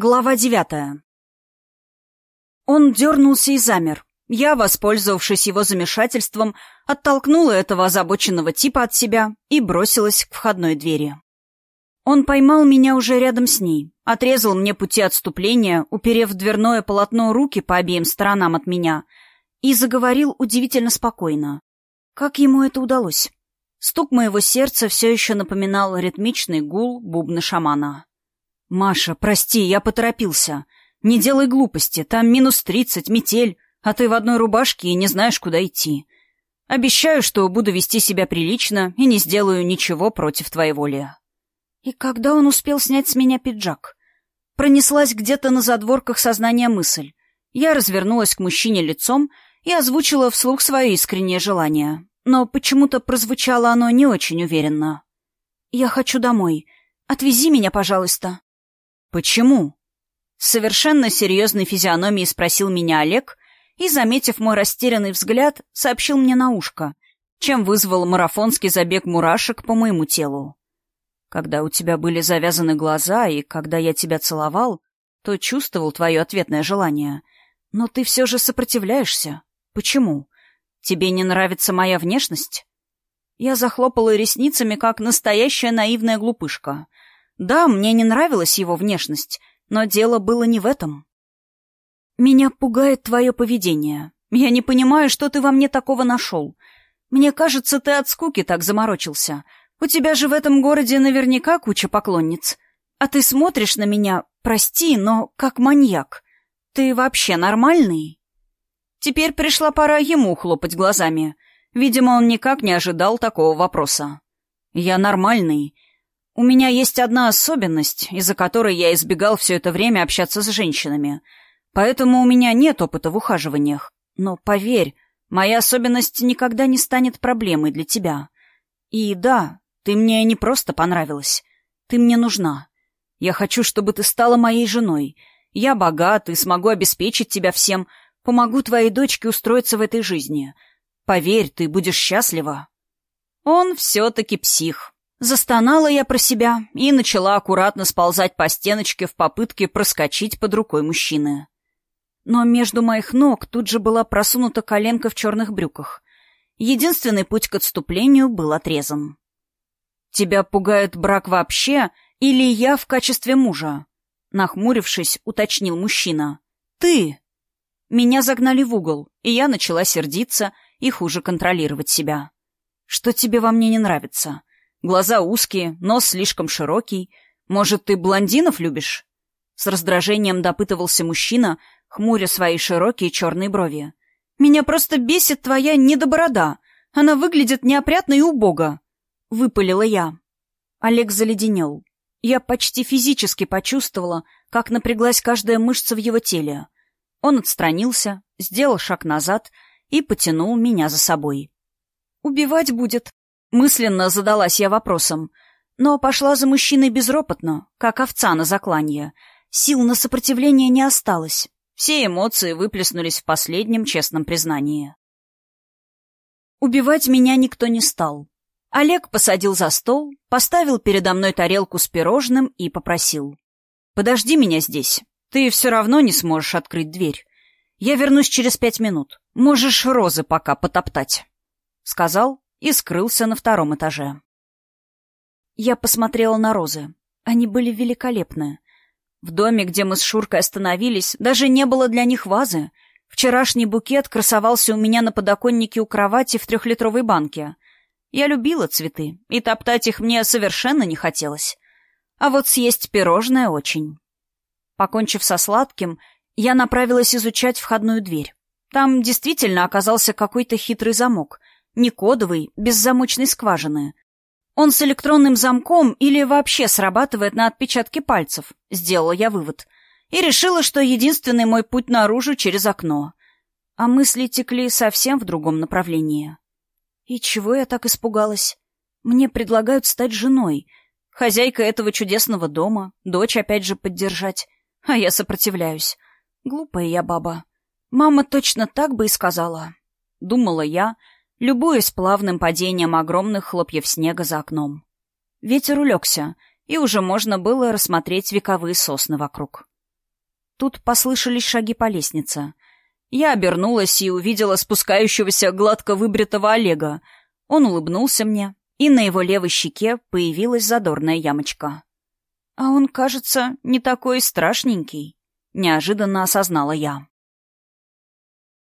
Глава девятая. Он дернулся и замер. Я, воспользовавшись его замешательством, оттолкнула этого озабоченного типа от себя и бросилась к входной двери. Он поймал меня уже рядом с ней, отрезал мне пути отступления, уперев дверное полотно руки по обеим сторонам от меня, и заговорил удивительно спокойно. Как ему это удалось? Стук моего сердца все еще напоминал ритмичный гул бубна шамана. «Маша, прости, я поторопился. Не делай глупости, там минус тридцать, метель, а ты в одной рубашке и не знаешь, куда идти. Обещаю, что буду вести себя прилично и не сделаю ничего против твоей воли». И когда он успел снять с меня пиджак? Пронеслась где-то на задворках сознания мысль. Я развернулась к мужчине лицом и озвучила вслух свое искреннее желание. Но почему-то прозвучало оно не очень уверенно. «Я хочу домой. Отвези меня, пожалуйста». «Почему?» совершенно серьезной физиономией спросил меня Олег и, заметив мой растерянный взгляд, сообщил мне на ушко, чем вызвал марафонский забег мурашек по моему телу. «Когда у тебя были завязаны глаза и когда я тебя целовал, то чувствовал твое ответное желание. Но ты все же сопротивляешься. Почему? Тебе не нравится моя внешность?» Я захлопала ресницами, как настоящая наивная глупышка — да, мне не нравилась его внешность, но дело было не в этом. Меня пугает твое поведение. Я не понимаю, что ты во мне такого нашел. Мне кажется, ты от скуки так заморочился. У тебя же в этом городе наверняка куча поклонниц. А ты смотришь на меня, прости, но как маньяк. Ты вообще нормальный? Теперь пришла пора ему хлопать глазами. Видимо, он никак не ожидал такого вопроса. Я нормальный, у меня есть одна особенность, из-за которой я избегал все это время общаться с женщинами. Поэтому у меня нет опыта в ухаживаниях. Но поверь, моя особенность никогда не станет проблемой для тебя. И да, ты мне не просто понравилась. Ты мне нужна. Я хочу, чтобы ты стала моей женой. Я богат и смогу обеспечить тебя всем. Помогу твоей дочке устроиться в этой жизни. Поверь, ты будешь счастлива. Он все-таки псих. Застонала я про себя и начала аккуратно сползать по стеночке в попытке проскочить под рукой мужчины. Но между моих ног тут же была просунута коленка в черных брюках. Единственный путь к отступлению был отрезан. «Тебя пугает брак вообще или я в качестве мужа?» Нахмурившись, уточнил мужчина. «Ты!» Меня загнали в угол, и я начала сердиться и хуже контролировать себя. «Что тебе во мне не нравится?» Глаза узкие, нос слишком широкий. Может, ты блондинов любишь?» С раздражением допытывался мужчина, хмуря свои широкие черные брови. «Меня просто бесит твоя недоборода. Она выглядит неопрятно и убого», — выпалила я. Олег заледенел. Я почти физически почувствовала, как напряглась каждая мышца в его теле. Он отстранился, сделал шаг назад и потянул меня за собой. «Убивать будет», Мысленно задалась я вопросом, но пошла за мужчиной безропотно, как овца на закланье. Сил на сопротивление не осталось. Все эмоции выплеснулись в последнем честном признании. Убивать меня никто не стал. Олег посадил за стол, поставил передо мной тарелку с пирожным и попросил. «Подожди меня здесь. Ты все равно не сможешь открыть дверь. Я вернусь через пять минут. Можешь розы пока потоптать». Сказал и скрылся на втором этаже. Я посмотрела на розы. Они были великолепны. В доме, где мы с Шуркой остановились, даже не было для них вазы. Вчерашний букет красовался у меня на подоконнике у кровати в трехлитровой банке. Я любила цветы, и топтать их мне совершенно не хотелось. А вот съесть пирожное очень. Покончив со сладким, я направилась изучать входную дверь. Там действительно оказался какой-то хитрый замок — не кодовый, без замочной скважины. Он с электронным замком или вообще срабатывает на отпечатки пальцев, сделала я вывод. И решила, что единственный мой путь наружу через окно. А мысли текли совсем в другом направлении. И чего я так испугалась? Мне предлагают стать женой, хозяйкой этого чудесного дома, дочь опять же поддержать. А я сопротивляюсь. Глупая я баба. Мама точно так бы и сказала. Думала я, любуясь плавным падением огромных хлопьев снега за окном. Ветер улегся, и уже можно было рассмотреть вековые сосны вокруг. Тут послышались шаги по лестнице. Я обернулась и увидела спускающегося гладко выбритого Олега. Он улыбнулся мне, и на его левой щеке появилась задорная ямочка. «А он, кажется, не такой страшненький», — неожиданно осознала я.